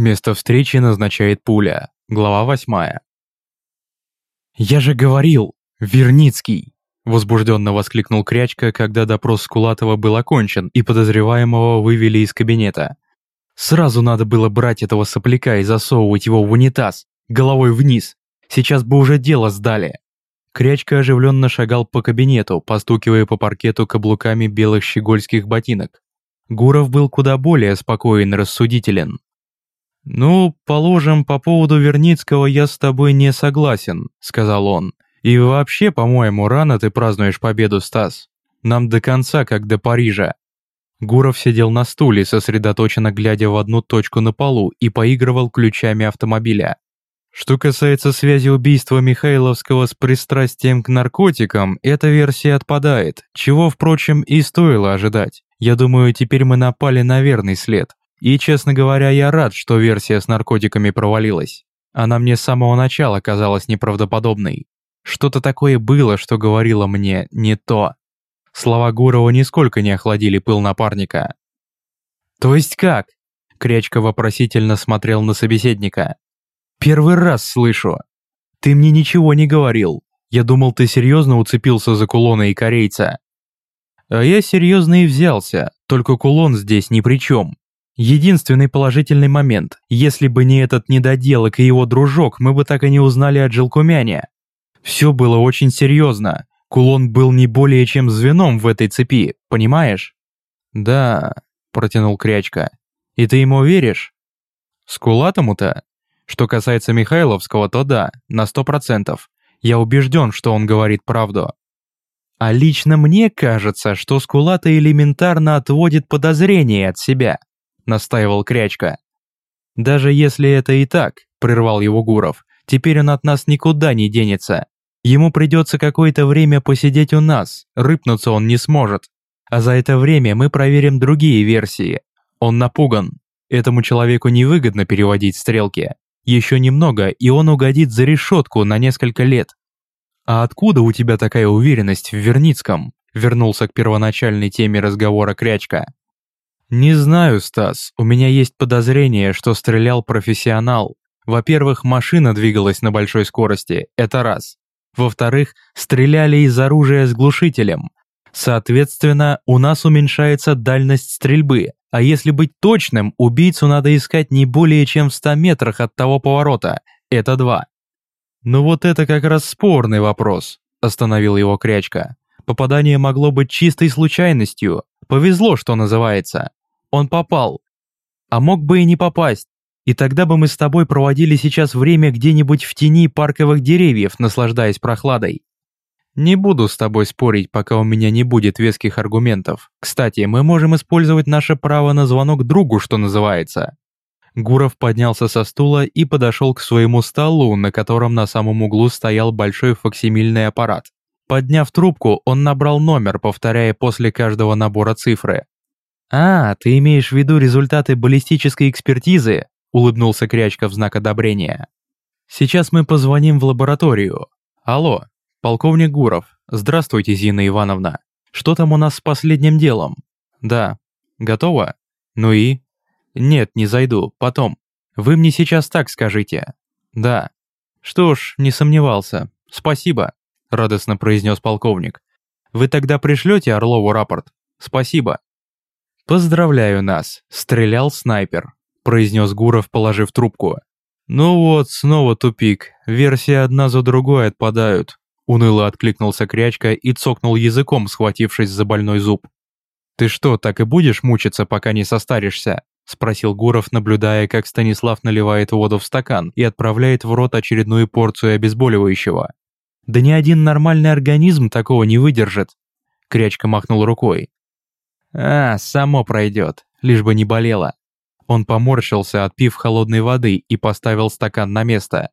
Место встречи назначает пуля. Глава восьмая. «Я же говорил! Верницкий!» Возбужденно воскликнул Крячка, когда допрос Скулатова был окончен и подозреваемого вывели из кабинета. «Сразу надо было брать этого сопляка и засовывать его в унитаз, головой вниз. Сейчас бы уже дело сдали». Крячка оживленно шагал по кабинету, постукивая по паркету каблуками белых щегольских ботинок. Гуров был куда более спокоен и рассудителен. «Ну, положим, по поводу Верницкого я с тобой не согласен», — сказал он. «И вообще, по-моему, рано ты празднуешь победу, Стас. Нам до конца, как до Парижа». Гуров сидел на стуле, сосредоточенно глядя в одну точку на полу и поигрывал ключами автомобиля. Что касается связи убийства Михайловского с пристрастием к наркотикам, эта версия отпадает, чего, впрочем, и стоило ожидать. Я думаю, теперь мы напали на верный след. И, честно говоря, я рад, что версия с наркотиками провалилась. Она мне с самого начала казалась неправдоподобной. Что-то такое было, что говорило мне не то. Слова Гурова нисколько не охладили пыл напарника. «То есть как?» Крячка вопросительно смотрел на собеседника. «Первый раз слышу. Ты мне ничего не говорил. Я думал, ты серьезно уцепился за кулона и корейца». «А я серьезно и взялся, только кулон здесь ни при чем. Единственный положительный момент, если бы не этот недоделок и его дружок, мы бы так и не узнали о Джилкумяне. Все было очень серьезно. Кулон был не более чем звеном в этой цепи, понимаешь? Да, протянул Крячка. И ты ему веришь? Скулатому-то? Что касается Михайловского, то да, на сто процентов. Я убежден, что он говорит правду. А лично мне кажется, что Скулата элементарно отводит подозрения от себя настаивал Крячка. «Даже если это и так», – прервал его Гуров, – «теперь он от нас никуда не денется. Ему придется какое-то время посидеть у нас, рыпнуться он не сможет. А за это время мы проверим другие версии. Он напуган. Этому человеку невыгодно переводить стрелки. Еще немного, и он угодит за решетку на несколько лет. А откуда у тебя такая уверенность в Верницком? Вернулся к первоначальной теме разговора Крячка. «Не знаю, Стас, у меня есть подозрение, что стрелял профессионал. Во-первых, машина двигалась на большой скорости, это раз. Во-вторых, стреляли из оружия с глушителем. Соответственно, у нас уменьшается дальность стрельбы, а если быть точным, убийцу надо искать не более чем в 100 метрах от того поворота, это два. «Ну вот это как раз спорный вопрос», – остановил его Крячка. «Попадание могло быть чистой случайностью. Повезло, что называется. Он попал. А мог бы и не попасть. И тогда бы мы с тобой проводили сейчас время где-нибудь в тени парковых деревьев, наслаждаясь прохладой. Не буду с тобой спорить, пока у меня не будет веских аргументов. Кстати, мы можем использовать наше право на звонок другу, что называется. Гуров поднялся со стула и подошел к своему столу, на котором на самом углу стоял большой фоксимильный аппарат. Подняв трубку, он набрал номер, повторяя после каждого набора цифры. «А, ты имеешь в виду результаты баллистической экспертизы?» – улыбнулся Крячка в знак одобрения. «Сейчас мы позвоним в лабораторию. Алло, полковник Гуров. Здравствуйте, Зина Ивановна. Что там у нас с последним делом? Да. Готово? Ну и? Нет, не зайду, потом. Вы мне сейчас так скажите. Да. Что ж, не сомневался. Спасибо», – радостно произнес полковник. «Вы тогда пришлете Орлову рапорт? Спасибо». «Поздравляю нас, стрелял снайпер», – произнес Гуров, положив трубку. «Ну вот, снова тупик, версии одна за другой отпадают», – уныло откликнулся Крячка и цокнул языком, схватившись за больной зуб. «Ты что, так и будешь мучиться, пока не состаришься?» – спросил Гуров, наблюдая, как Станислав наливает воду в стакан и отправляет в рот очередную порцию обезболивающего. «Да ни один нормальный организм такого не выдержит», – Крячка махнул рукой. А, само пройдет, лишь бы не болело. Он поморщился, отпив холодной воды и поставил стакан на место.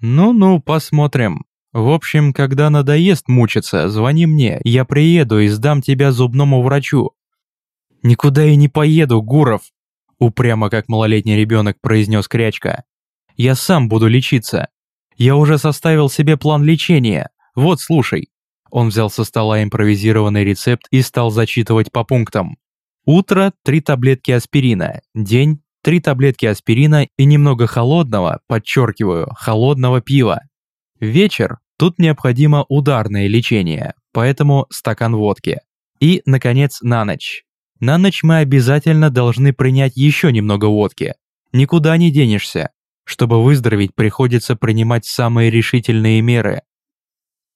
Ну-ну, посмотрим. В общем, когда надоест мучиться, звони мне, я приеду и сдам тебя зубному врачу. Никуда я не поеду, Гуров, упрямо как малолетний ребенок произнес Крячка. Я сам буду лечиться. Я уже составил себе план лечения. Вот, слушай. Он взял со стола импровизированный рецепт и стал зачитывать по пунктам. Утро – три таблетки аспирина, день три таблетки аспирина и немного холодного, подчеркиваю, холодного пива. Вечер, тут необходимо ударное лечение, поэтому стакан водки. И, наконец, на ночь. На ночь мы обязательно должны принять еще немного водки. Никуда не денешься. Чтобы выздороветь, приходится принимать самые решительные меры.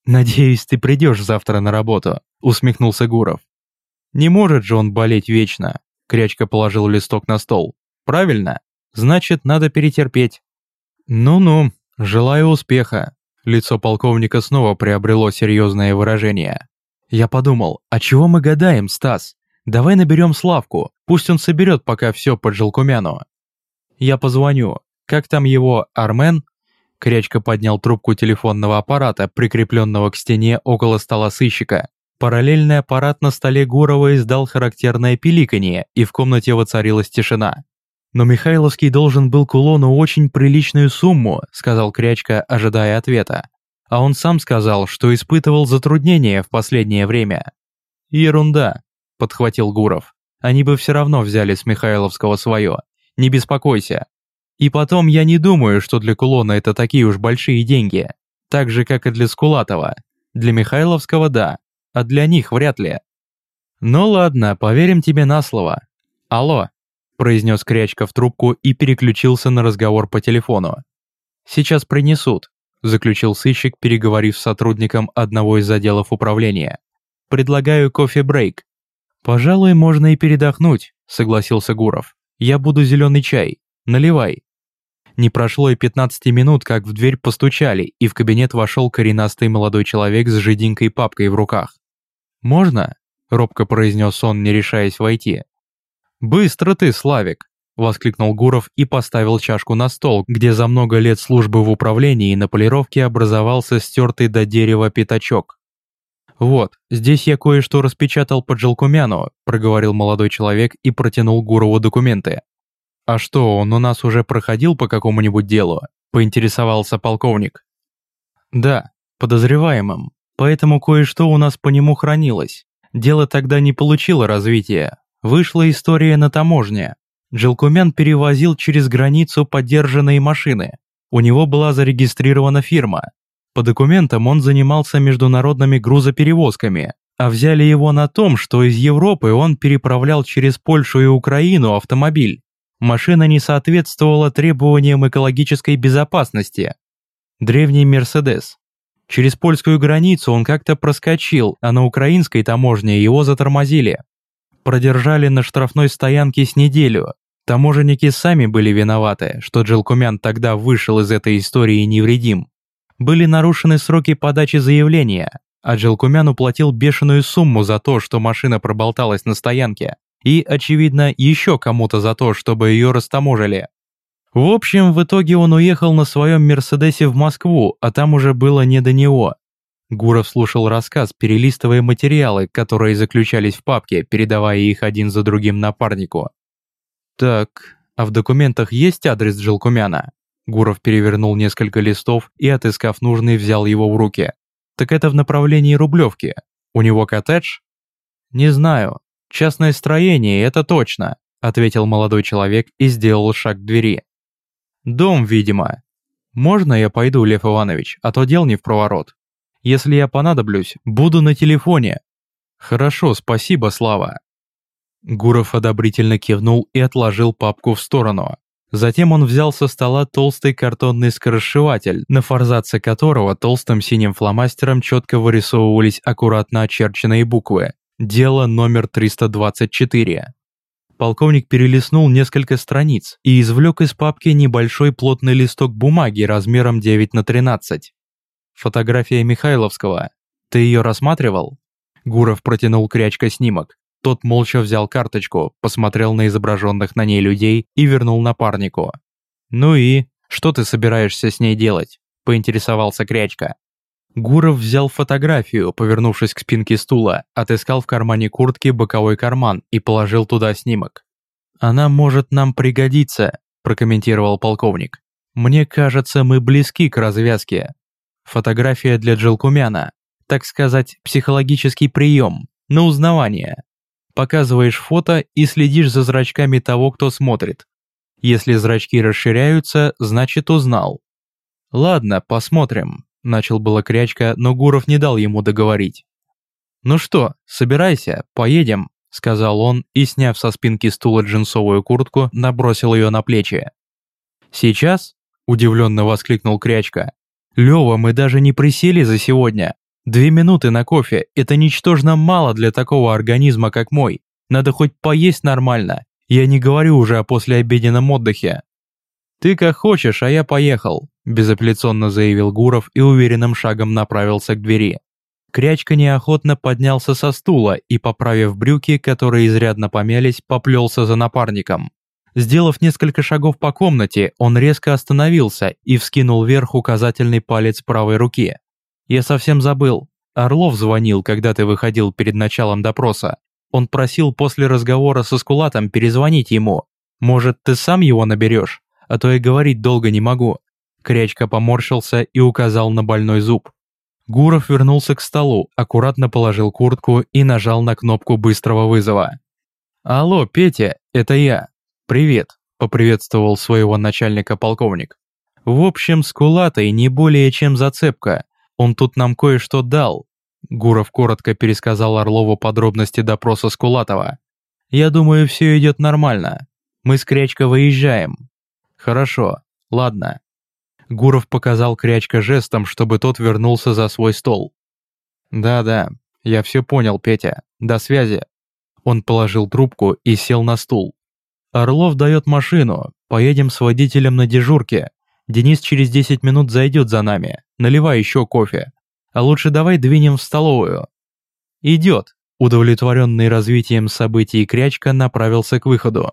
«Надеюсь, ты придешь завтра на работу», — усмехнулся Гуров. «Не может же он болеть вечно», — Крячка положил листок на стол. «Правильно? Значит, надо перетерпеть». «Ну-ну, желаю успеха». Лицо полковника снова приобрело серьезное выражение. Я подумал, а чего мы гадаем, Стас? Давай наберем Славку, пусть он соберет пока все под Желкумяну. Я позвоню. Как там его, Армен? Крячка поднял трубку телефонного аппарата, прикрепленного к стене около стола сыщика. Параллельный аппарат на столе Гурова издал характерное пиликанье, и в комнате воцарилась тишина. «Но Михайловский должен был кулону очень приличную сумму», сказал Крячка, ожидая ответа. А он сам сказал, что испытывал затруднения в последнее время. «Ерунда», — подхватил Гуров. «Они бы все равно взяли с Михайловского свое. Не беспокойся. И потом я не думаю, что для Кулона это такие уж большие деньги. Так же, как и для Скулатова. Для Михайловского – да, а для них вряд ли. Ну ладно, поверим тебе на слово. Алло, произнес Крячка в трубку и переключился на разговор по телефону. Сейчас принесут заключил сыщик, переговорив с сотрудником одного из отделов управления. «Предлагаю кофе-брейк». «Пожалуй, можно и передохнуть», — согласился Гуров. «Я буду зеленый чай. Наливай». Не прошло и 15 минут, как в дверь постучали, и в кабинет вошел коренастый молодой человек с жиденькой папкой в руках. «Можно?» — робко произнес он, не решаясь войти. «Быстро ты, Славик!» – воскликнул Гуров и поставил чашку на стол, где за много лет службы в управлении на полировке образовался стертый до дерева пятачок. «Вот, здесь я кое-что распечатал по Джелкумяну», – проговорил молодой человек и протянул Гурову документы. «А что, он у нас уже проходил по какому-нибудь делу?» – поинтересовался полковник. «Да, подозреваемым, поэтому кое-что у нас по нему хранилось. Дело тогда не получило развития. Вышла история на таможне, Джилкумян перевозил через границу подержанные машины. У него была зарегистрирована фирма. По документам он занимался международными грузоперевозками, а взяли его на том, что из Европы он переправлял через Польшу и Украину автомобиль. Машина не соответствовала требованиям экологической безопасности. Древний Мерседес. Через польскую границу он как-то проскочил, а на украинской таможне его затормозили продержали на штрафной стоянке с неделю. Таможенники сами были виноваты, что Джилкумян тогда вышел из этой истории невредим. Были нарушены сроки подачи заявления, а Джилкумян уплатил бешеную сумму за то, что машина проболталась на стоянке, и, очевидно, еще кому-то за то, чтобы ее растаможили. В общем, в итоге он уехал на своем Мерседесе в Москву, а там уже было не до него. Гуров слушал рассказ, перелистывая материалы, которые заключались в папке, передавая их один за другим напарнику. «Так, а в документах есть адрес Джилкумяна?» Гуров перевернул несколько листов и, отыскав нужный, взял его в руки. «Так это в направлении Рублевки. У него коттедж?» «Не знаю. Частное строение, это точно», ответил молодой человек и сделал шаг к двери. «Дом, видимо. Можно я пойду, Лев Иванович, а то дел не в проворот?» Если я понадоблюсь, буду на телефоне». «Хорошо, спасибо, Слава». Гуров одобрительно кивнул и отложил папку в сторону. Затем он взял со стола толстый картонный скоросшиватель, на форзаце которого толстым синим фломастером четко вырисовывались аккуратно очерченные буквы. Дело номер 324. Полковник перелистнул несколько страниц и извлек из папки небольшой плотный листок бумаги размером 9 на 13. Фотография Михайловского. Ты ее рассматривал? Гуров протянул крячка снимок. Тот молча взял карточку, посмотрел на изображенных на ней людей и вернул напарнику. «Ну и? Что ты собираешься с ней делать?» – поинтересовался Крячка. Гуров взял фотографию, повернувшись к спинке стула, отыскал в кармане куртки боковой карман и положил туда снимок. «Она может нам пригодиться», – прокомментировал полковник. «Мне кажется, мы близки к развязке. Фотография для Джилкумяна. Так сказать, психологический прием, на узнавание. Показываешь фото и следишь за зрачками того, кто смотрит. Если зрачки расширяются, значит узнал. «Ладно, посмотрим», – начал было Крячка, но Гуров не дал ему договорить. «Ну что, собирайся, поедем», – сказал он и, сняв со спинки стула джинсовую куртку, набросил ее на плечи. «Сейчас?» – удивленно воскликнул Крячка. «Лёва, мы даже не присели за сегодня. Две минуты на кофе – это ничтожно мало для такого организма, как мой. Надо хоть поесть нормально. Я не говорю уже о послеобеденном отдыхе». «Ты как хочешь, а я поехал», – безапелляционно заявил Гуров и уверенным шагом направился к двери. Крячка неохотно поднялся со стула и, поправив брюки, которые изрядно помялись, поплелся за напарником. Сделав несколько шагов по комнате, он резко остановился и вскинул вверх указательный палец правой руки. «Я совсем забыл. Орлов звонил, когда ты выходил перед началом допроса. Он просил после разговора со Скулатом перезвонить ему. Может, ты сам его наберешь? А то я говорить долго не могу». Крячка поморщился и указал на больной зуб. Гуров вернулся к столу, аккуратно положил куртку и нажал на кнопку быстрого вызова. «Алло, Петя, это я. «Привет», — поприветствовал своего начальника полковник. «В общем, с Кулатой не более чем зацепка. Он тут нам кое-что дал». Гуров коротко пересказал Орлову подробности допроса Скулатова. «Я думаю, все идет нормально. Мы с Крячко выезжаем». «Хорошо, ладно». Гуров показал Крячко жестом, чтобы тот вернулся за свой стол. «Да-да, я все понял, Петя. До связи». Он положил трубку и сел на стул. Орлов дает машину, поедем с водителем на дежурке. Денис через 10 минут зайдет за нами, наливай еще кофе. А лучше давай двинем в столовую. Идет. Удовлетворенный развитием событий Крячка направился к выходу.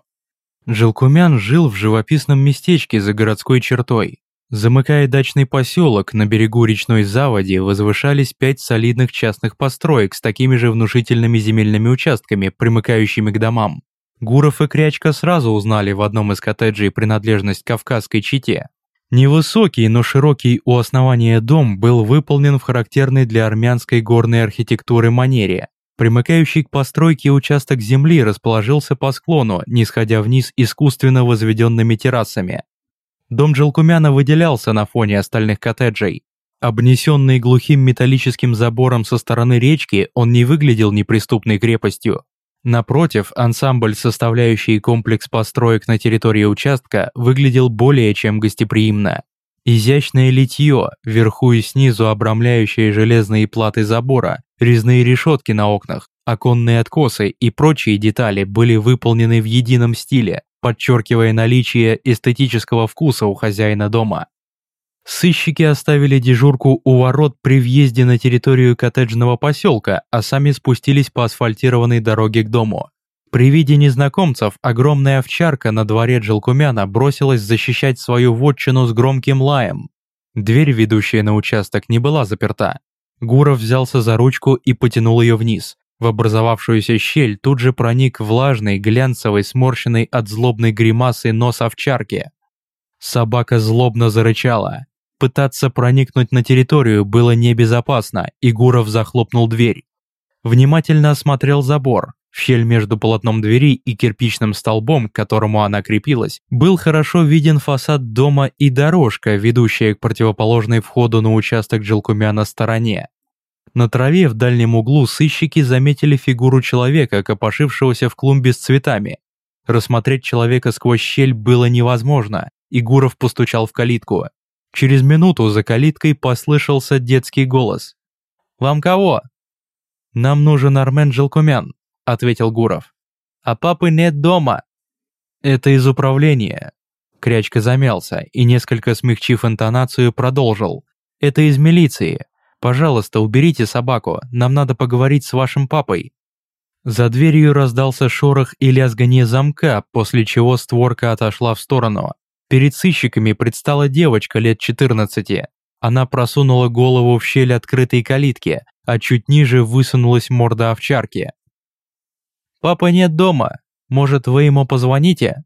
Желкумян жил в живописном местечке за городской чертой. Замыкая дачный поселок, на берегу речной заводи возвышались пять солидных частных построек с такими же внушительными земельными участками, примыкающими к домам. Гуров и Крячка сразу узнали в одном из коттеджей принадлежность кавказской чите. Невысокий, но широкий у основания дом был выполнен в характерной для армянской горной архитектуры манере. Примыкающий к постройке участок земли расположился по склону, не сходя вниз искусственно возведенными террасами. Дом Джелкумяна выделялся на фоне остальных коттеджей. Обнесенный глухим металлическим забором со стороны речки, он не выглядел неприступной крепостью. Напротив, ансамбль, составляющий комплекс построек на территории участка, выглядел более чем гостеприимно. Изящное литье, вверху и снизу обрамляющие железные платы забора, резные решетки на окнах, оконные откосы и прочие детали были выполнены в едином стиле, подчеркивая наличие эстетического вкуса у хозяина дома. Сыщики оставили дежурку у ворот при въезде на территорию коттеджного поселка, а сами спустились по асфальтированной дороге к дому. При виде незнакомцев огромная овчарка на дворе Джилкумяна бросилась защищать свою вотчину с громким лаем. Дверь, ведущая на участок, не была заперта. Гуров взялся за ручку и потянул ее вниз. В образовавшуюся щель тут же проник влажный, глянцевый, сморщенный от злобной гримасы нос овчарки. Собака злобно зарычала. Пытаться проникнуть на территорию было небезопасно, и Гуров захлопнул дверь. Внимательно осмотрел забор. В щель между полотном двери и кирпичным столбом, к которому она крепилась, был хорошо виден фасад дома и дорожка, ведущая к противоположной входу на участок Джилкумяна стороне. На траве в дальнем углу сыщики заметили фигуру человека, копошившегося в клумбе с цветами. Рассмотреть человека сквозь щель было невозможно, и Гуров постучал в калитку. Через минуту за калиткой послышался детский голос. «Вам кого?» «Нам нужен Армен Желкумян», — ответил Гуров. «А папы нет дома». «Это из управления». Крячка замялся и, несколько смягчив интонацию, продолжил. «Это из милиции. Пожалуйста, уберите собаку, нам надо поговорить с вашим папой». За дверью раздался шорох и лязганье замка, после чего створка отошла в сторону. Перед сыщиками предстала девочка лет 14. Она просунула голову в щель открытой калитки, а чуть ниже высунулась морда овчарки. «Папа нет дома. Может, вы ему позвоните?»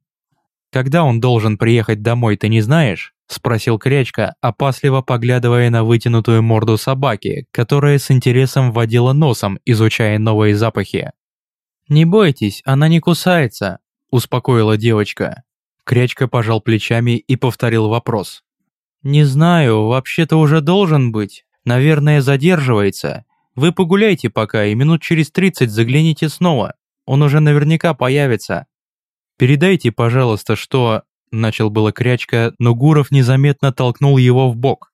«Когда он должен приехать домой, ты не знаешь?» – спросил Крячка, опасливо поглядывая на вытянутую морду собаки, которая с интересом водила носом, изучая новые запахи. «Не бойтесь, она не кусается», – успокоила девочка. Крячка пожал плечами и повторил вопрос. «Не знаю, вообще-то уже должен быть. Наверное, задерживается. Вы погуляйте пока и минут через тридцать загляните снова. Он уже наверняка появится. Передайте, пожалуйста, что...» Начал было Крячка, но Гуров незаметно толкнул его в бок.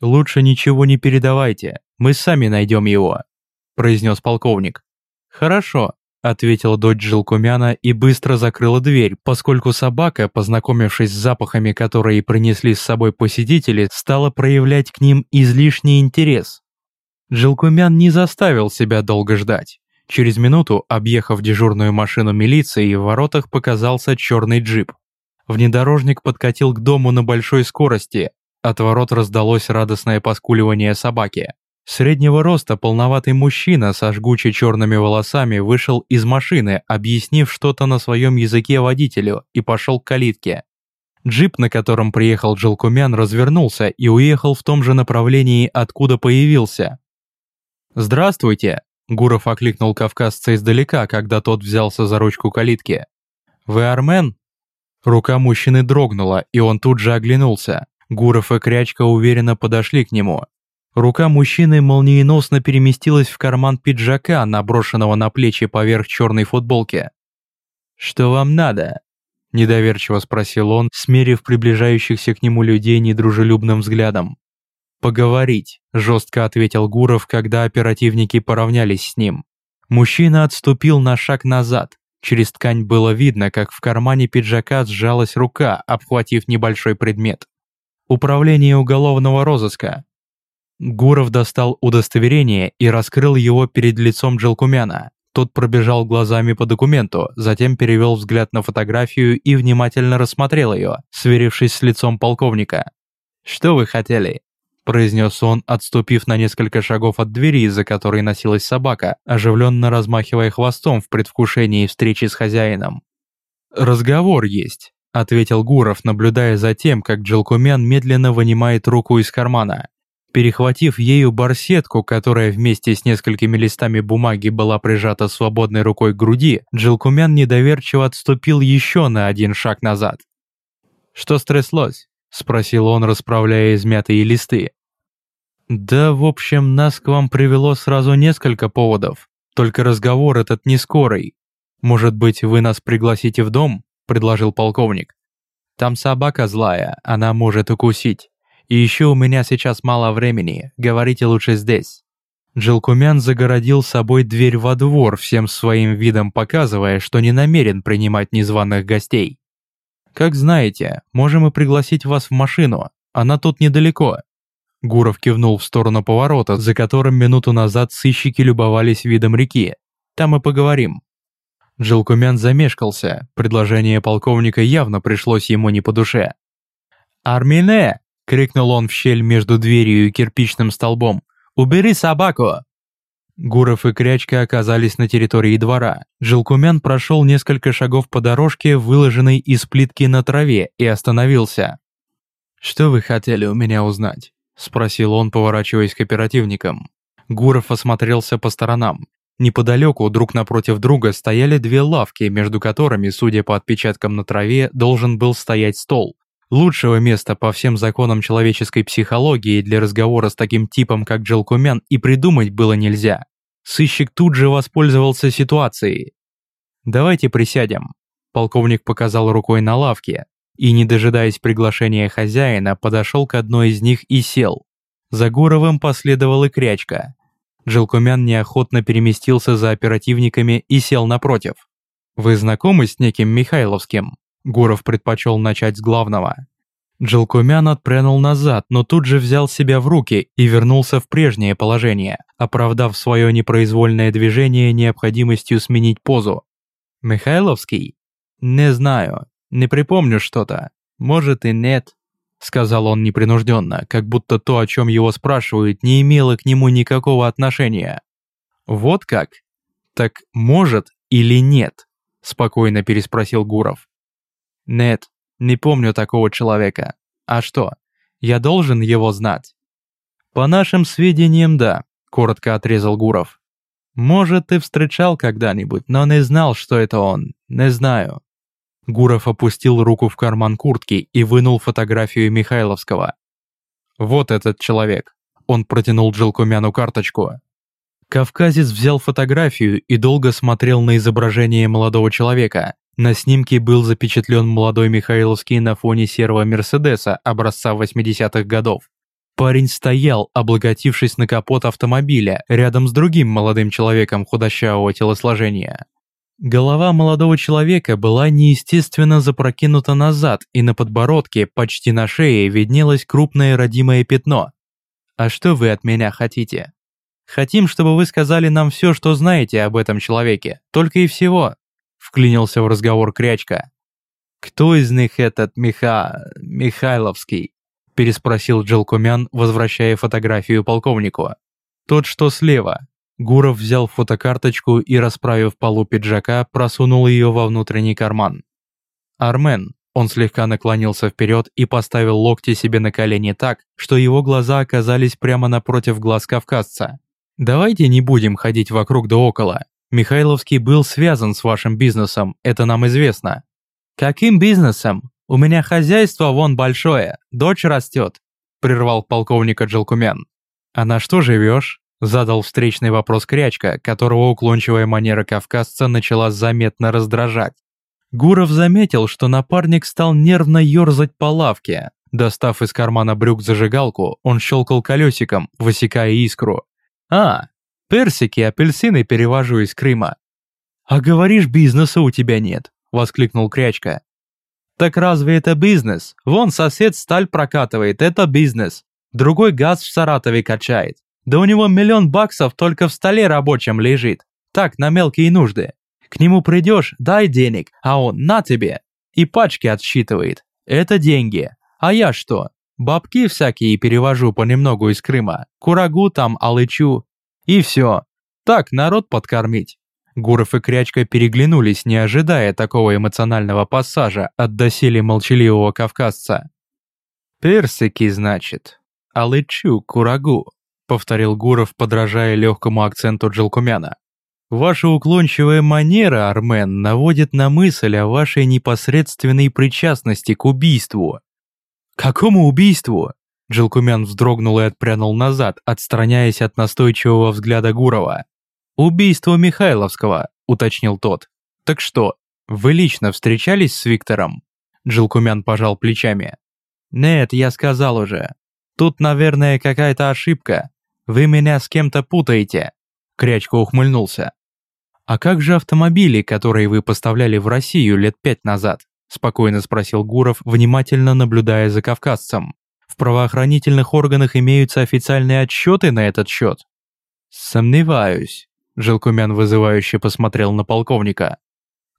«Лучше ничего не передавайте, мы сами найдем его», произнес полковник. «Хорошо», ответила дочь Жилкумяна и быстро закрыла дверь, поскольку собака, познакомившись с запахами, которые принесли с собой посетители, стала проявлять к ним излишний интерес. Жилкумян не заставил себя долго ждать. Через минуту, объехав дежурную машину милиции, в воротах показался черный джип. Внедорожник подкатил к дому на большой скорости. От ворот раздалось радостное поскуливание собаки. Среднего роста полноватый мужчина со жгуче черными волосами вышел из машины, объяснив что-то на своем языке водителю, и пошел к калитке. Джип, на котором приехал Джилкумян, развернулся и уехал в том же направлении, откуда появился. «Здравствуйте!» – Гуров окликнул кавказца издалека, когда тот взялся за ручку калитки. «Вы Армен?» Рука мужчины дрогнула, и он тут же оглянулся. Гуров и Крячка уверенно подошли к нему. Рука мужчины молниеносно переместилась в карман пиджака, наброшенного на плечи поверх черной футболки. «Что вам надо?» – недоверчиво спросил он, смерив приближающихся к нему людей недружелюбным взглядом. «Поговорить», – жестко ответил Гуров, когда оперативники поравнялись с ним. Мужчина отступил на шаг назад. Через ткань было видно, как в кармане пиджака сжалась рука, обхватив небольшой предмет. «Управление уголовного розыска», Гуров достал удостоверение и раскрыл его перед лицом Джилкумяна. Тот пробежал глазами по документу, затем перевел взгляд на фотографию и внимательно рассмотрел ее, сверившись с лицом полковника. «Что вы хотели?» – произнес он, отступив на несколько шагов от двери, за которой носилась собака, оживленно размахивая хвостом в предвкушении встречи с хозяином. «Разговор есть», – ответил Гуров, наблюдая за тем, как Джилкумян медленно вынимает руку из кармана. Перехватив ею барсетку, которая вместе с несколькими листами бумаги была прижата свободной рукой к груди, Джилкумян недоверчиво отступил еще на один шаг назад. «Что стряслось?» – спросил он, расправляя измятые листы. «Да, в общем, нас к вам привело сразу несколько поводов, только разговор этот не скорый. Может быть, вы нас пригласите в дом?» – предложил полковник. «Там собака злая, она может укусить». И еще у меня сейчас мало времени, говорите лучше здесь». Джилкумян загородил собой дверь во двор, всем своим видом показывая, что не намерен принимать незваных гостей. «Как знаете, можем и пригласить вас в машину, она тут недалеко». Гуров кивнул в сторону поворота, за которым минуту назад сыщики любовались видом реки. «Там и поговорим». Джилкумян замешкался, предложение полковника явно пришлось ему не по душе. «Армине!» крикнул он в щель между дверью и кирпичным столбом. «Убери собаку!» Гуров и Крячка оказались на территории двора. Жилкумян прошел несколько шагов по дорожке, выложенной из плитки на траве, и остановился. «Что вы хотели у меня узнать?» – спросил он, поворачиваясь к оперативникам. Гуров осмотрелся по сторонам. Неподалеку, друг напротив друга, стояли две лавки, между которыми, судя по отпечаткам на траве, должен был стоять стол. Лучшего места по всем законам человеческой психологии для разговора с таким типом, как Джелкумян, и придумать было нельзя. Сыщик тут же воспользовался ситуацией. «Давайте присядем», – полковник показал рукой на лавке, и, не дожидаясь приглашения хозяина, подошел к одной из них и сел. За Гуровым последовал и Крячка. Джилкумян неохотно переместился за оперативниками и сел напротив. «Вы знакомы с неким Михайловским?» Гуров предпочел начать с главного. Джилкумян отпрянул назад, но тут же взял себя в руки и вернулся в прежнее положение, оправдав свое непроизвольное движение необходимостью сменить позу. «Михайловский? Не знаю, не припомню что-то. Может и нет», — сказал он непринужденно, как будто то, о чем его спрашивают, не имело к нему никакого отношения. «Вот как? Так может или нет?» — спокойно переспросил Гуров. «Нет, не помню такого человека. А что, я должен его знать?» «По нашим сведениям, да», — коротко отрезал Гуров. «Может, ты встречал когда-нибудь, но не знал, что это он. Не знаю». Гуров опустил руку в карман куртки и вынул фотографию Михайловского. «Вот этот человек». Он протянул Джилкумяну карточку. Кавказец взял фотографию и долго смотрел на изображение молодого человека. На снимке был запечатлен молодой Михайловский на фоне серого Мерседеса образца 80-х годов. Парень стоял, облокотившись на капот автомобиля, рядом с другим молодым человеком худощавого телосложения. Голова молодого человека была неестественно запрокинута назад, и на подбородке, почти на шее, виднелось крупное родимое пятно. «А что вы от меня хотите?» Хотим, чтобы вы сказали нам все, что знаете об этом человеке. Только и всего», — вклинился в разговор Крячка. «Кто из них этот Миха... Михайловский?» — переспросил Джилкумян, возвращая фотографию полковнику. «Тот, что слева». Гуров взял фотокарточку и, расправив полу пиджака, просунул ее во внутренний карман. «Армен», он слегка наклонился вперед и поставил локти себе на колени так, что его глаза оказались прямо напротив глаз кавказца. Давайте не будем ходить вокруг да около. Михайловский был связан с вашим бизнесом, это нам известно. Каким бизнесом? У меня хозяйство вон большое, дочь растет, прервал полковника Джилкумян. А на что живешь? Задал встречный вопрос Крячка, которого уклончивая манера кавказца начала заметно раздражать. Гуров заметил, что напарник стал нервно ерзать по лавке. Достав из кармана брюк зажигалку, он щелкал колесиком, высекая искру, «А, персики, апельсины перевожу из Крыма». «А говоришь, бизнеса у тебя нет», — воскликнул Крячка. «Так разве это бизнес? Вон сосед сталь прокатывает, это бизнес. Другой газ в Саратове качает. Да у него миллион баксов только в столе рабочем лежит. Так, на мелкие нужды. К нему придешь, дай денег, а он на тебе. И пачки отсчитывает. Это деньги. А я что? Бабки всякие перевожу понемногу из Крыма. Курагу там, алычу. И все. Так, народ подкормить. Гуров и Крячка переглянулись, не ожидая такого эмоционального пассажа от доселе молчаливого кавказца. «Персики, значит. Алычу, курагу», — повторил Гуров, подражая легкому акценту Джилкумяна. «Ваша уклончивая манера, Армен, наводит на мысль о вашей непосредственной причастности к убийству. «Какому убийству?» Джилкумян вздрогнул и отпрянул назад, отстраняясь от настойчивого взгляда Гурова. «Убийство Михайловского», — уточнил тот. «Так что, вы лично встречались с Виктором?» Джилкумян пожал плечами. «Нет, я сказал уже. Тут, наверное, какая-то ошибка. Вы меня с кем-то путаете». Крячко ухмыльнулся. «А как же автомобили, которые вы поставляли в Россию лет пять назад?» спокойно спросил Гуров, внимательно наблюдая за кавказцем. Правоохранительных органах имеются официальные отчеты на этот счет? Сомневаюсь. Желкумян вызывающе посмотрел на полковника.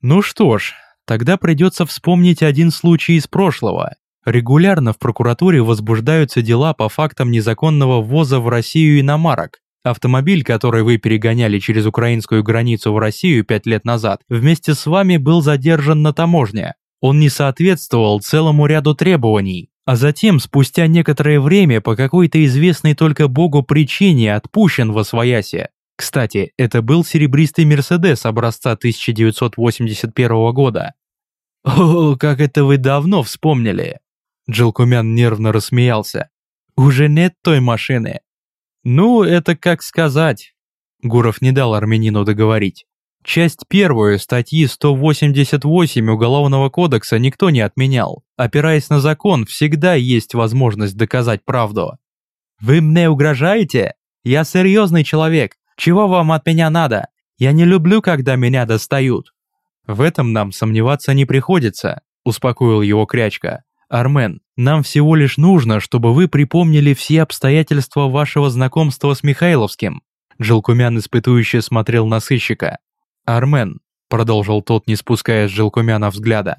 Ну что ж, тогда придется вспомнить один случай из прошлого. Регулярно в прокуратуре возбуждаются дела по фактам незаконного ввоза в Россию иномарок. Автомобиль, который вы перегоняли через украинскую границу в Россию пять лет назад, вместе с вами был задержан на таможне. Он не соответствовал целому ряду требований, а затем, спустя некоторое время, по какой-то известной только Богу причине отпущен во своясе. Кстати, это был серебристый Мерседес образца 1981 года. «О, как это вы давно вспомнили!» Джилкумян нервно рассмеялся. «Уже нет той машины». «Ну, это как сказать». Гуров не дал армянину договорить. Часть первую статьи 188 Уголовного кодекса никто не отменял. Опираясь на закон, всегда есть возможность доказать правду. «Вы мне угрожаете? Я серьезный человек. Чего вам от меня надо? Я не люблю, когда меня достают». «В этом нам сомневаться не приходится», – успокоил его Крячка. «Армен, нам всего лишь нужно, чтобы вы припомнили все обстоятельства вашего знакомства с Михайловским». Джилкумян испытующе смотрел на сыщика. «Армен», — продолжил тот, не спуская с Жилкумяна взгляда,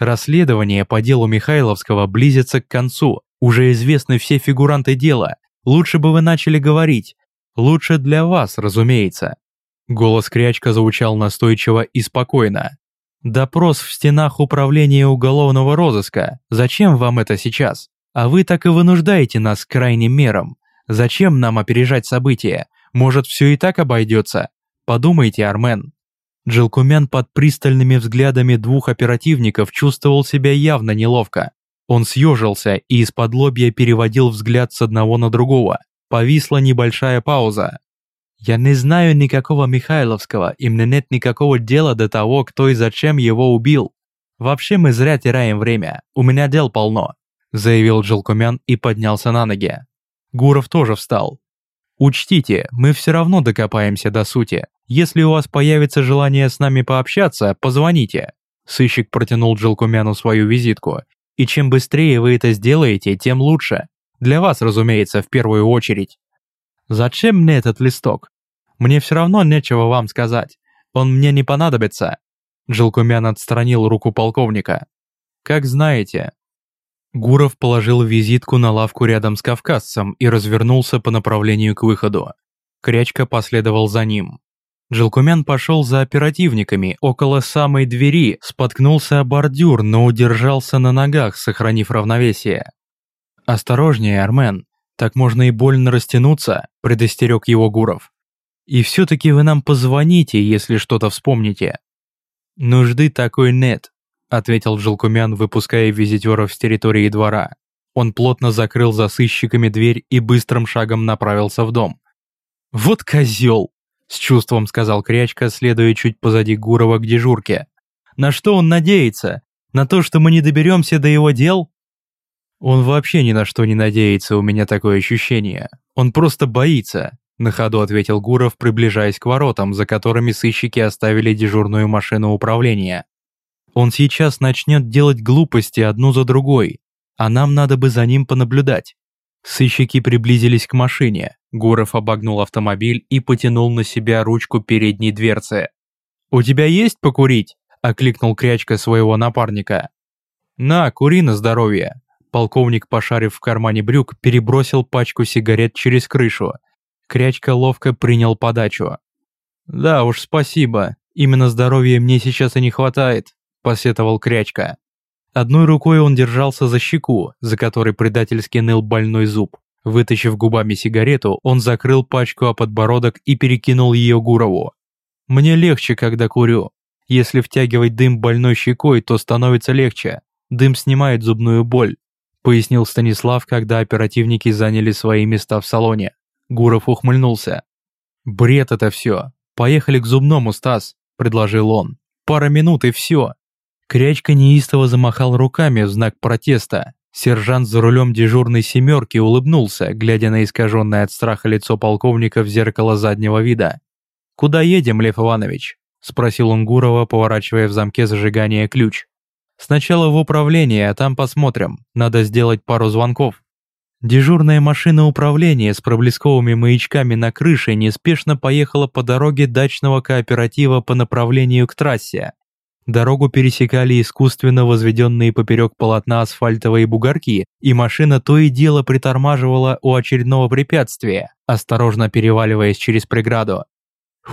«расследование по делу Михайловского близится к концу. Уже известны все фигуранты дела. Лучше бы вы начали говорить. Лучше для вас, разумеется». Голос Крячка звучал настойчиво и спокойно. «Допрос в стенах управления уголовного розыска. Зачем вам это сейчас? А вы так и вынуждаете нас к крайним мерам. Зачем нам опережать события? Может, все и так обойдется? Подумайте, Армен». Джилкумян под пристальными взглядами двух оперативников чувствовал себя явно неловко. Он съежился и из-под лобья переводил взгляд с одного на другого. Повисла небольшая пауза. «Я не знаю никакого Михайловского, и мне нет никакого дела до того, кто и зачем его убил. Вообще мы зря теряем время, у меня дел полно», заявил Джилкумян и поднялся на ноги. Гуров тоже встал. «Учтите, мы все равно докопаемся до сути. Если у вас появится желание с нами пообщаться, позвоните». Сыщик протянул Джилкумяну свою визитку. «И чем быстрее вы это сделаете, тем лучше. Для вас, разумеется, в первую очередь». «Зачем мне этот листок? Мне все равно нечего вам сказать. Он мне не понадобится». Джилкумян отстранил руку полковника. «Как знаете». Гуров положил визитку на лавку рядом с кавказцем и развернулся по направлению к выходу. Крячка последовал за ним. Джилкумян пошел за оперативниками около самой двери, споткнулся о бордюр, но удержался на ногах, сохранив равновесие. «Осторожнее, Армен, так можно и больно растянуться», – предостерег его Гуров. «И все-таки вы нам позвоните, если что-то вспомните». «Нужды такой нет», – ответил Джилкумян, выпуская визитеров с территории двора. Он плотно закрыл за сыщиками дверь и быстрым шагом направился в дом. «Вот козел!» – с чувством сказал Крячка, следуя чуть позади Гурова к дежурке. «На что он надеется? На то, что мы не доберемся до его дел?» Он вообще ни на что не надеется, у меня такое ощущение. Он просто боится, на ходу ответил Гуров, приближаясь к воротам, за которыми сыщики оставили дежурную машину управления. Он сейчас начнет делать глупости одну за другой, а нам надо бы за ним понаблюдать. Сыщики приблизились к машине. Гуров обогнул автомобиль и потянул на себя ручку передней дверцы. «У тебя есть покурить?» – окликнул Крячка своего напарника. «На, кури на здоровье», Полковник, пошарив в кармане брюк, перебросил пачку сигарет через крышу. Крячка ловко принял подачу. «Да уж, спасибо. Именно здоровья мне сейчас и не хватает», – посетовал Крячка. Одной рукой он держался за щеку, за которой предательски ныл больной зуб. Вытащив губами сигарету, он закрыл пачку о подбородок и перекинул ее Гурову. «Мне легче, когда курю. Если втягивать дым больной щекой, то становится легче. Дым снимает зубную боль пояснил Станислав, когда оперативники заняли свои места в салоне. Гуров ухмыльнулся. «Бред это все. Поехали к зубному, Стас», – предложил он. «Пара минут и все». Крячка неистово замахал руками в знак протеста. Сержант за рулем дежурной «семерки» улыбнулся, глядя на искаженное от страха лицо полковника в зеркало заднего вида. «Куда едем, Лев Иванович?» – спросил он Гурова, поворачивая в замке зажигания ключ. Сначала в управление, а там посмотрим. Надо сделать пару звонков. Дежурная машина управления с проблесковыми маячками на крыше неспешно поехала по дороге дачного кооператива по направлению к трассе. Дорогу пересекали искусственно возведенные поперек полотна асфальтовые бугорки, и машина то и дело притормаживала у очередного препятствия, осторожно переваливаясь через преграду.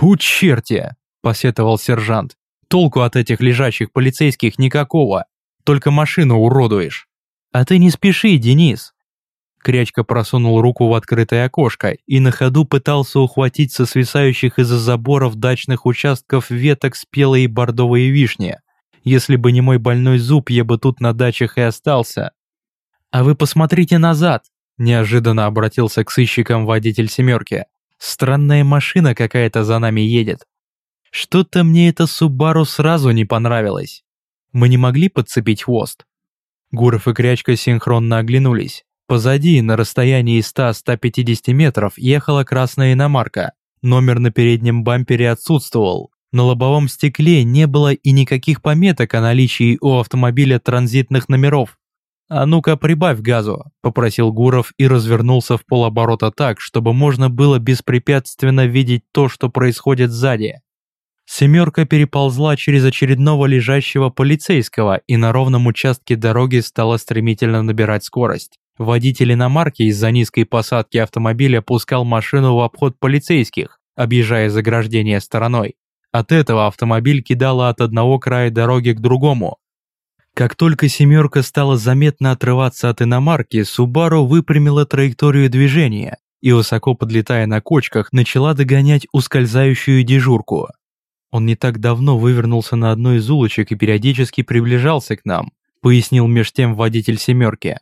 «У черти!» – посетовал сержант. Толку от этих лежащих полицейских никакого, только машину уродуешь. А ты не спеши, Денис. Крячка просунул руку в открытое окошко и на ходу пытался ухватить со свисающих из-за заборов дачных участков веток спелые бордовые вишни. Если бы не мой больной зуб, я бы тут на дачах и остался. А вы посмотрите назад, неожиданно обратился к сыщикам водитель семерки. Странная машина какая-то за нами едет. Что-то мне эта Субару сразу не понравилось. Мы не могли подцепить хвост. Гуров и Крячка синхронно оглянулись. Позади, на расстоянии 100-150 метров, ехала красная иномарка. Номер на переднем бампере отсутствовал. На лобовом стекле не было и никаких пометок о наличии у автомобиля транзитных номеров. «А ну-ка, прибавь газу», – попросил Гуров и развернулся в полоборота так, чтобы можно было беспрепятственно видеть то, что происходит сзади. Семерка переползла через очередного лежащего полицейского и на ровном участке дороги стала стремительно набирать скорость. Водитель иномарки из-за низкой посадки автомобиля пускал машину в обход полицейских, объезжая заграждение стороной. От этого автомобиль кидала от одного края дороги к другому. Как только «семерка» стала заметно отрываться от иномарки, «Субару» выпрямила траекторию движения и, высоко подлетая на кочках, начала догонять ускользающую дежурку. Он не так давно вывернулся на одной из улочек и периодически приближался к нам, пояснил меж тем водитель «семерки».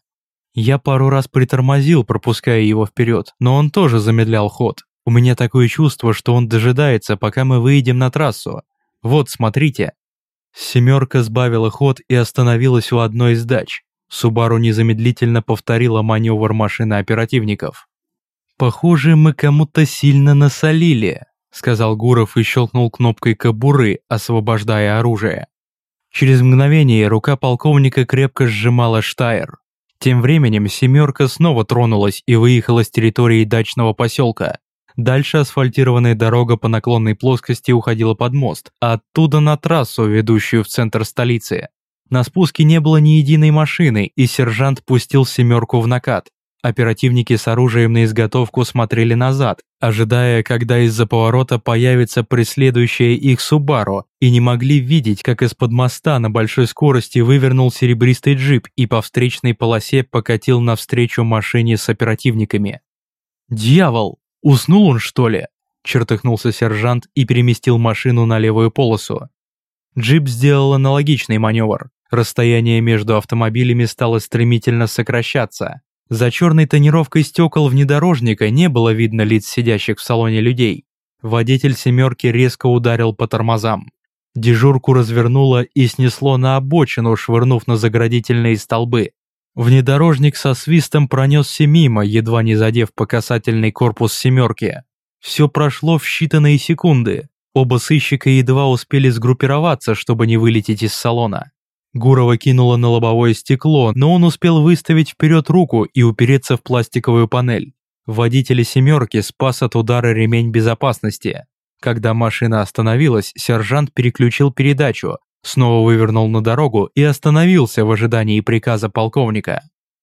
Я пару раз притормозил, пропуская его вперед, но он тоже замедлял ход. У меня такое чувство, что он дожидается, пока мы выйдем на трассу. Вот, смотрите. Семерка сбавила ход и остановилась у одной из дач. Субару незамедлительно повторила маневр машины оперативников. «Похоже, мы кому-то сильно насолили», сказал Гуров и щелкнул кнопкой кобуры, освобождая оружие. Через мгновение рука полковника крепко сжимала штайр. Тем временем «семерка» снова тронулась и выехала с территории дачного поселка. Дальше асфальтированная дорога по наклонной плоскости уходила под мост, а оттуда на трассу, ведущую в центр столицы. На спуске не было ни единой машины, и сержант пустил «семерку» в накат. Оперативники с оружием на изготовку смотрели назад, ожидая, когда из-за поворота появится преследующая их Субару, и не могли видеть, как из-под моста на большой скорости вывернул серебристый джип и по встречной полосе покатил навстречу машине с оперативниками. «Дьявол! Уснул он, что ли?» – чертыхнулся сержант и переместил машину на левую полосу. Джип сделал аналогичный маневр. Расстояние между автомобилями стало стремительно сокращаться. За черной тонировкой стекол внедорожника не было видно лиц сидящих в салоне людей. Водитель «семерки» резко ударил по тормозам. Дежурку развернуло и снесло на обочину, швырнув на заградительные столбы. Внедорожник со свистом пронесся мимо, едва не задев по касательный корпус «семерки». Все прошло в считанные секунды. Оба сыщика едва успели сгруппироваться, чтобы не вылететь из салона. Гурова кинула на лобовое стекло, но он успел выставить вперед руку и упереться в пластиковую панель. Водителя «семерки» спас от удара ремень безопасности. Когда машина остановилась, сержант переключил передачу, снова вывернул на дорогу и остановился в ожидании приказа полковника.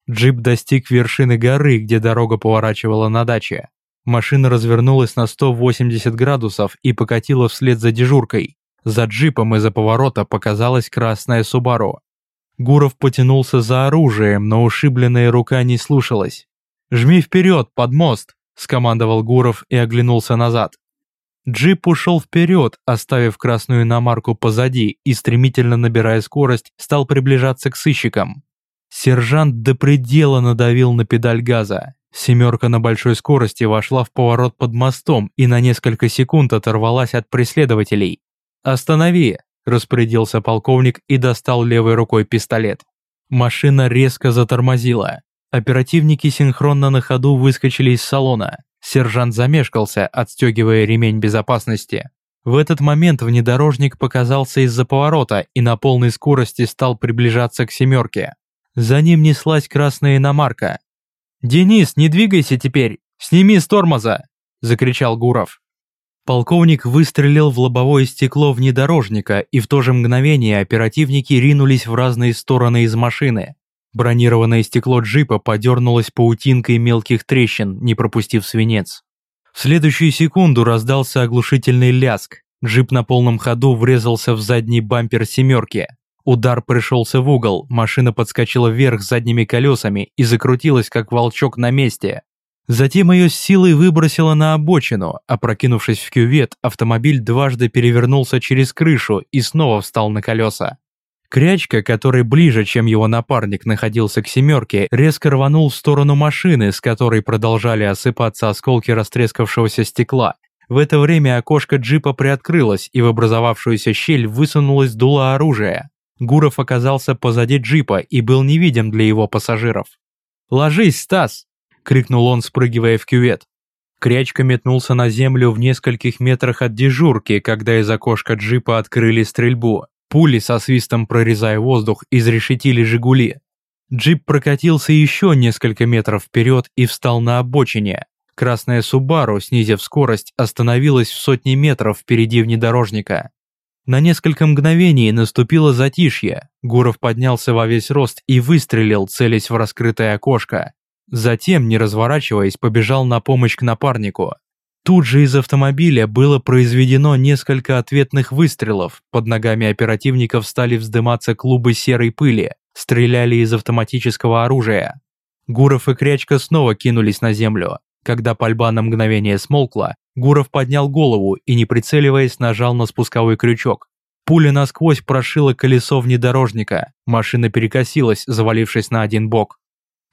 Джип достиг вершины горы, где дорога поворачивала на даче. Машина развернулась на 180 градусов и покатила вслед за дежуркой. За джипом из-за поворота показалась красная Субару. Гуров потянулся за оружием, но ушибленная рука не слушалась. «Жми вперед, под мост!» – скомандовал Гуров и оглянулся назад. Джип ушел вперед, оставив красную иномарку позади и, стремительно набирая скорость, стал приближаться к сыщикам. Сержант до предела надавил на педаль газа. Семерка на большой скорости вошла в поворот под мостом и на несколько секунд оторвалась от преследователей. «Останови!» – распорядился полковник и достал левой рукой пистолет. Машина резко затормозила. Оперативники синхронно на ходу выскочили из салона. Сержант замешкался, отстегивая ремень безопасности. В этот момент внедорожник показался из-за поворота и на полной скорости стал приближаться к «семерке». За ним неслась красная иномарка. «Денис, не двигайся теперь! Сними с тормоза!» – закричал Гуров. Полковник выстрелил в лобовое стекло внедорожника, и в то же мгновение оперативники ринулись в разные стороны из машины. Бронированное стекло джипа подернулось паутинкой мелких трещин, не пропустив свинец. В следующую секунду раздался оглушительный ляск. Джип на полном ходу врезался в задний бампер «семерки». Удар пришелся в угол, машина подскочила вверх задними колесами и закрутилась, как волчок на месте. Затем ее с силой выбросило на обочину, опрокинувшись в кювет, автомобиль дважды перевернулся через крышу и снова встал на колеса. Крячка, который ближе, чем его напарник, находился к «семерке», резко рванул в сторону машины, с которой продолжали осыпаться осколки растрескавшегося стекла. В это время окошко джипа приоткрылось, и в образовавшуюся щель высунулось дуло оружия. Гуров оказался позади джипа и был невидим для его пассажиров. «Ложись, Стас!» — крикнул он, спрыгивая в кювет. Крячка метнулся на землю в нескольких метрах от дежурки, когда из окошка джипа открыли стрельбу. Пули со свистом прорезая воздух изрешетили «Жигули». Джип прокатился еще несколько метров вперед и встал на обочине. Красная Субару, снизив скорость, остановилась в сотни метров впереди внедорожника. На несколько мгновений наступило затишье. Гуров поднялся во весь рост и выстрелил, целясь в раскрытое окошко. Затем, не разворачиваясь, побежал на помощь к напарнику. Тут же из автомобиля было произведено несколько ответных выстрелов, под ногами оперативников стали вздыматься клубы серой пыли, стреляли из автоматического оружия. Гуров и Крячка снова кинулись на землю. Когда пальба на мгновение смолкла, Гуров поднял голову и, не прицеливаясь, нажал на спусковой крючок. Пуля насквозь прошила колесо внедорожника, машина перекосилась, завалившись на один бок.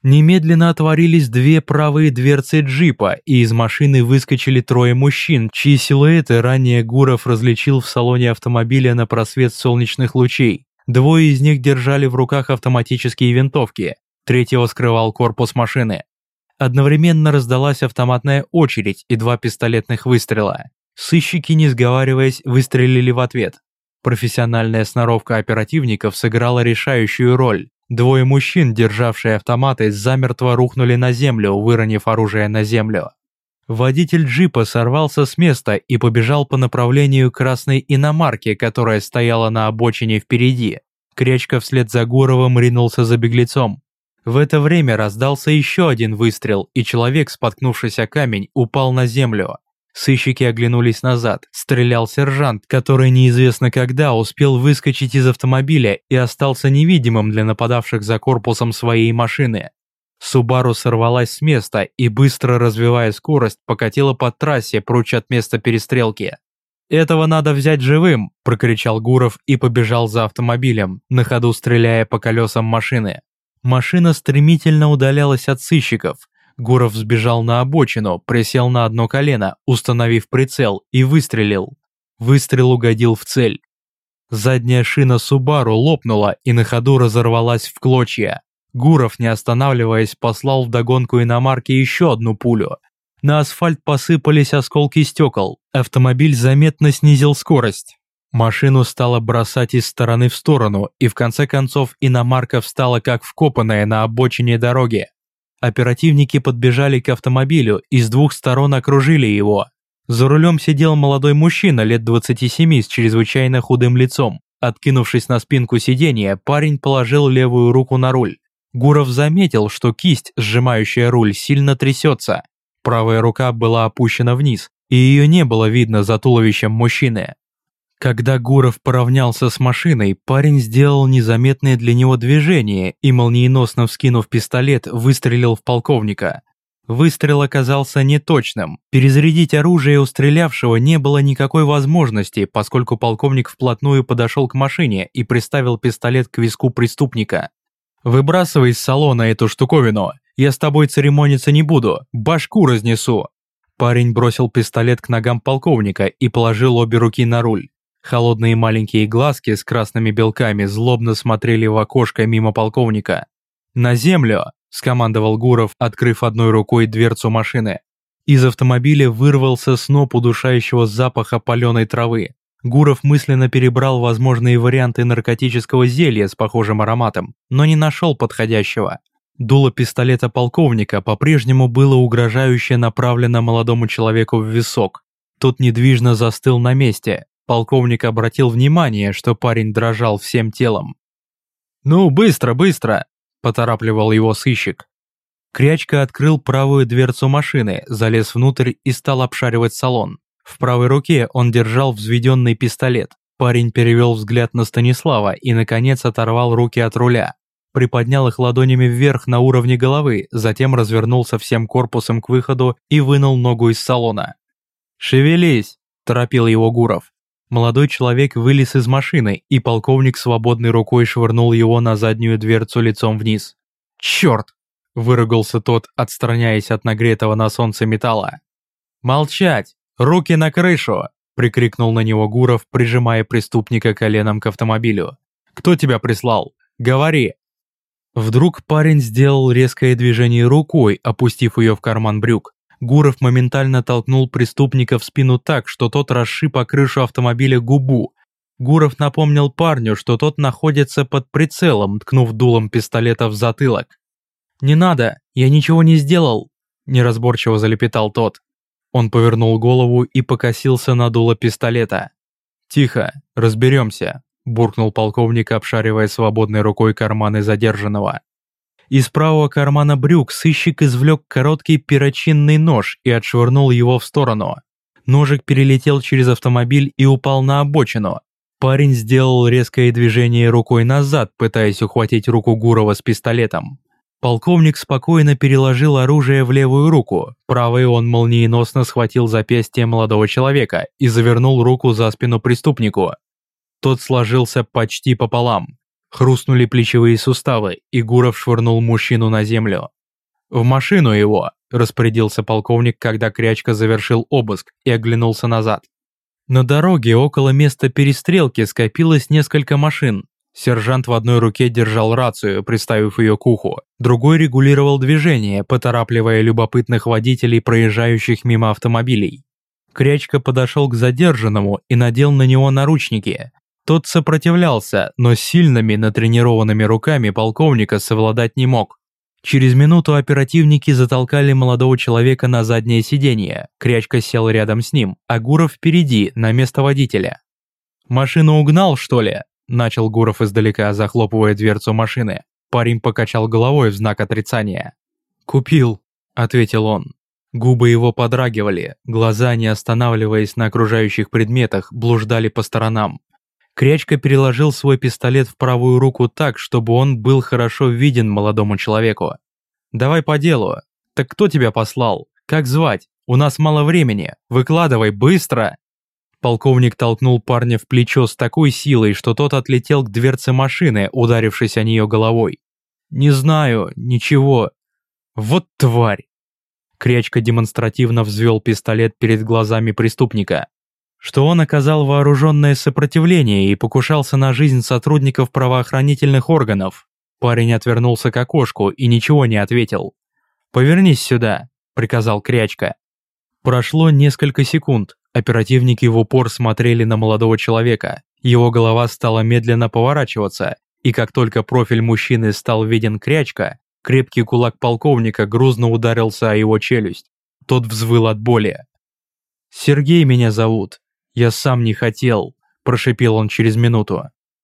Немедленно отворились две правые дверцы джипа, и из машины выскочили трое мужчин, чьи силуэты ранее Гуров различил в салоне автомобиля на просвет солнечных лучей. Двое из них держали в руках автоматические винтовки, третьего скрывал корпус машины. Одновременно раздалась автоматная очередь и два пистолетных выстрела. Сыщики, не сговариваясь, выстрелили в ответ. Профессиональная сноровка оперативников сыграла решающую роль. Двое мужчин, державшие автоматы, замертво рухнули на землю, выронив оружие на землю. Водитель джипа сорвался с места и побежал по направлению красной иномарки, которая стояла на обочине впереди. Крячка вслед за Гуровым ринулся за беглецом. В это время раздался еще один выстрел, и человек, споткнувшись о камень, упал на землю. Сыщики оглянулись назад. Стрелял сержант, который неизвестно когда успел выскочить из автомобиля и остался невидимым для нападавших за корпусом своей машины. Субару сорвалась с места и, быстро развивая скорость, покатила по трассе прочь от места перестрелки. «Этого надо взять живым!» – прокричал Гуров и побежал за автомобилем, на ходу стреляя по колесам машины. Машина стремительно удалялась от сыщиков, Гуров сбежал на обочину, присел на одно колено, установив прицел, и выстрелил. Выстрел угодил в цель. Задняя шина Субару лопнула и на ходу разорвалась в клочья. Гуров, не останавливаясь, послал вдогонку иномарке еще одну пулю. На асфальт посыпались осколки стекол. Автомобиль заметно снизил скорость. Машину стало бросать из стороны в сторону, и в конце концов иномарка встала как вкопанная на обочине дороги. Оперативники подбежали к автомобилю и с двух сторон окружили его. За рулем сидел молодой мужчина лет 27 с чрезвычайно худым лицом. Откинувшись на спинку сиденья, парень положил левую руку на руль. Гуров заметил, что кисть, сжимающая руль, сильно трясется. Правая рука была опущена вниз, и ее не было видно за туловищем мужчины. Когда Гуров поравнялся с машиной, парень сделал незаметное для него движение и, молниеносно вскинув пистолет, выстрелил в полковника. Выстрел оказался неточным. Перезарядить оружие у стрелявшего не было никакой возможности, поскольку полковник вплотную подошел к машине и приставил пистолет к виску преступника. «Выбрасывай из салона эту штуковину, я с тобой церемониться не буду, башку разнесу!» Парень бросил пистолет к ногам полковника и положил обе руки на руль. Холодные маленькие глазки с красными белками злобно смотрели в окошко мимо полковника. «На землю!» – скомандовал Гуров, открыв одной рукой дверцу машины. Из автомобиля вырвался сноп удушающего запаха паленой травы. Гуров мысленно перебрал возможные варианты наркотического зелья с похожим ароматом, но не нашел подходящего. Дуло пистолета полковника по-прежнему было угрожающе направлено молодому человеку в висок. Тот недвижно застыл на месте, Полковник обратил внимание, что парень дрожал всем телом. «Ну, быстро, быстро!» – поторапливал его сыщик. Крячка открыл правую дверцу машины, залез внутрь и стал обшаривать салон. В правой руке он держал взведенный пистолет. Парень перевел взгляд на Станислава и, наконец, оторвал руки от руля. Приподнял их ладонями вверх на уровне головы, затем развернулся всем корпусом к выходу и вынул ногу из салона. «Шевелись!» – торопил его Гуров. Молодой человек вылез из машины, и полковник свободной рукой швырнул его на заднюю дверцу лицом вниз. «Черт!» – выругался тот, отстраняясь от нагретого на солнце металла. «Молчать! Руки на крышу!» – прикрикнул на него Гуров, прижимая преступника коленом к автомобилю. «Кто тебя прислал? Говори!» Вдруг парень сделал резкое движение рукой, опустив ее в карман брюк. Гуров моментально толкнул преступника в спину так, что тот расшиб о крышу автомобиля губу. Гуров напомнил парню, что тот находится под прицелом, ткнув дулом пистолета в затылок. «Не надо, я ничего не сделал», – неразборчиво залепетал тот. Он повернул голову и покосился на дуло пистолета. «Тихо, разберемся», – буркнул полковник, обшаривая свободной рукой карманы задержанного. Из правого кармана брюк сыщик извлек короткий перочинный нож и отшвырнул его в сторону. Ножик перелетел через автомобиль и упал на обочину. Парень сделал резкое движение рукой назад, пытаясь ухватить руку Гурова с пистолетом. Полковник спокойно переложил оружие в левую руку, правой он молниеносно схватил запястье молодого человека и завернул руку за спину преступнику. Тот сложился почти пополам. Хрустнули плечевые суставы, и Гуров швырнул мужчину на землю. «В машину его!» – распорядился полковник, когда Крячка завершил обыск и оглянулся назад. На дороге около места перестрелки скопилось несколько машин. Сержант в одной руке держал рацию, приставив ее к уху. Другой регулировал движение, поторапливая любопытных водителей, проезжающих мимо автомобилей. Крячка подошел к задержанному и надел на него наручники. Тот сопротивлялся, но сильными натренированными руками полковника совладать не мог. Через минуту оперативники затолкали молодого человека на заднее сиденье. Крячка сел рядом с ним, а Гуров впереди, на место водителя. «Машину угнал, что ли?» – начал Гуров издалека, захлопывая дверцу машины. Парень покачал головой в знак отрицания. «Купил», – ответил он. Губы его подрагивали, глаза, не останавливаясь на окружающих предметах, блуждали по сторонам. Крячка переложил свой пистолет в правую руку так, чтобы он был хорошо виден молодому человеку. «Давай по делу. Так кто тебя послал? Как звать? У нас мало времени. Выкладывай, быстро!» Полковник толкнул парня в плечо с такой силой, что тот отлетел к дверце машины, ударившись о нее головой. «Не знаю, ничего. Вот тварь!» Крячка демонстративно взвел пистолет перед глазами преступника что он оказал вооруженное сопротивление и покушался на жизнь сотрудников правоохранительных органов. Парень отвернулся к окошку и ничего не ответил. «Повернись сюда», — приказал Крячка. Прошло несколько секунд. Оперативники в упор смотрели на молодого человека. Его голова стала медленно поворачиваться, и как только профиль мужчины стал виден Крячка, крепкий кулак полковника грузно ударился о его челюсть. Тот взвыл от боли. «Сергей меня зовут. «Я сам не хотел», – прошипел он через минуту.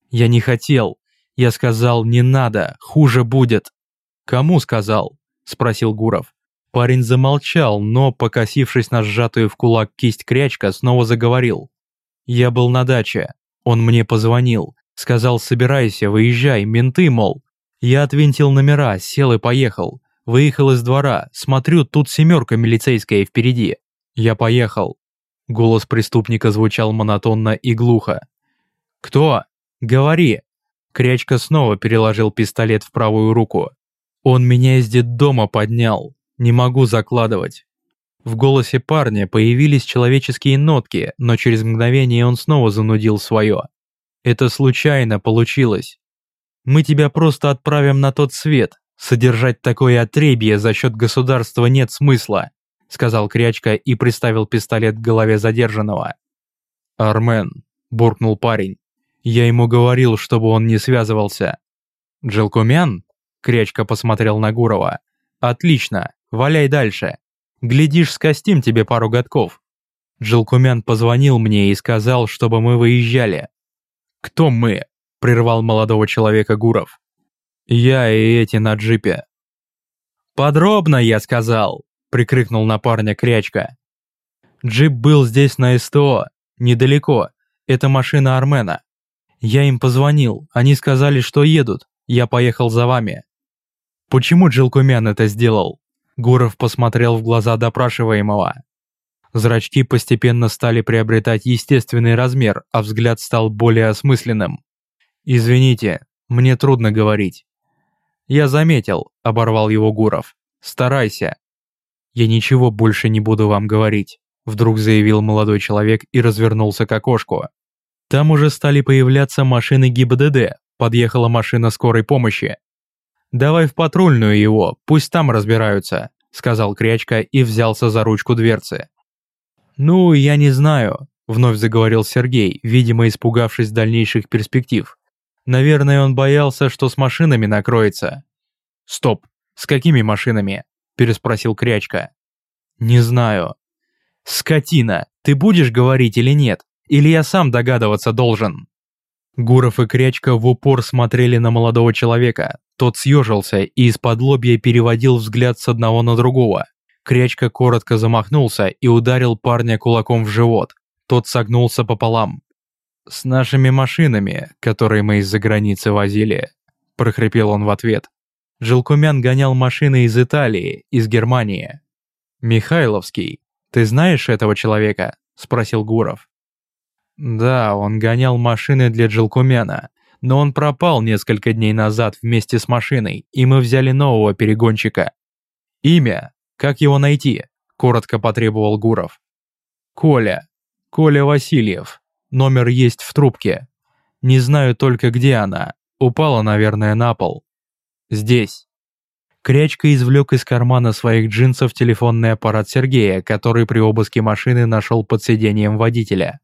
«Я не хотел. Я сказал, не надо, хуже будет». «Кому сказал?» – спросил Гуров. Парень замолчал, но, покосившись на сжатую в кулак кисть крячка, снова заговорил. «Я был на даче. Он мне позвонил. Сказал, собирайся, выезжай, менты, мол. Я отвинтил номера, сел и поехал. Выехал из двора, смотрю, тут семерка милицейская впереди. Я поехал. Голос преступника звучал монотонно и глухо. «Кто? Говори!» Крячка снова переложил пистолет в правую руку. «Он меня из детдома поднял. Не могу закладывать». В голосе парня появились человеческие нотки, но через мгновение он снова занудил свое. «Это случайно получилось. Мы тебя просто отправим на тот свет. Содержать такое отребье за счет государства нет смысла сказал Крячка и приставил пистолет к голове задержанного. «Армен», – буркнул парень. «Я ему говорил, чтобы он не связывался». «Джилкумян?» – Крячка посмотрел на Гурова. «Отлично, валяй дальше. Глядишь, скостим тебе пару годков». Джилкумян позвонил мне и сказал, чтобы мы выезжали. «Кто мы?» – прервал молодого человека Гуров. «Я и эти на джипе». «Подробно, я сказал», прикрикнул на парня Крячка. Джип был здесь на СТО, недалеко. Это машина Армена. Я им позвонил, они сказали, что едут. Я поехал за вами. Почему Джилкумян это сделал? Гуров посмотрел в глаза допрашиваемого. Зрачки постепенно стали приобретать естественный размер, а взгляд стал более осмысленным. «Извините, мне трудно говорить». «Я заметил», — оборвал его Гуров. «Старайся, «Я ничего больше не буду вам говорить», вдруг заявил молодой человек и развернулся к окошку. Там уже стали появляться машины ГИБДД, подъехала машина скорой помощи. «Давай в патрульную его, пусть там разбираются», сказал Крячка и взялся за ручку дверцы. «Ну, я не знаю», вновь заговорил Сергей, видимо испугавшись дальнейших перспектив. Наверное, он боялся, что с машинами накроется. «Стоп, с какими машинами?» Переспросил Крячка. «Не знаю». «Скотина, ты будешь говорить или нет? Или я сам догадываться должен?» Гуров и Крячка в упор смотрели на молодого человека. Тот съежился и из-под лобья переводил взгляд с одного на другого. Крячка коротко замахнулся и ударил парня кулаком в живот. Тот согнулся пополам. «С нашими машинами, которые мы из-за границы возили», – прохрипел он в ответ. Жилкумян гонял машины из Италии, из Германии. Михайловский, ты знаешь этого человека? Спросил Гуров. Да, он гонял машины для Джилкумяна, но он пропал несколько дней назад вместе с машиной, и мы взяли нового перегонщика. Имя? Как его найти? Коротко потребовал Гуров. Коля. Коля Васильев. Номер есть в трубке. Не знаю только, где она. Упала, наверное, на пол. Здесь. Крячка извлек из кармана своих джинсов телефонный аппарат Сергея, который при обыске машины нашел под сиденьем водителя.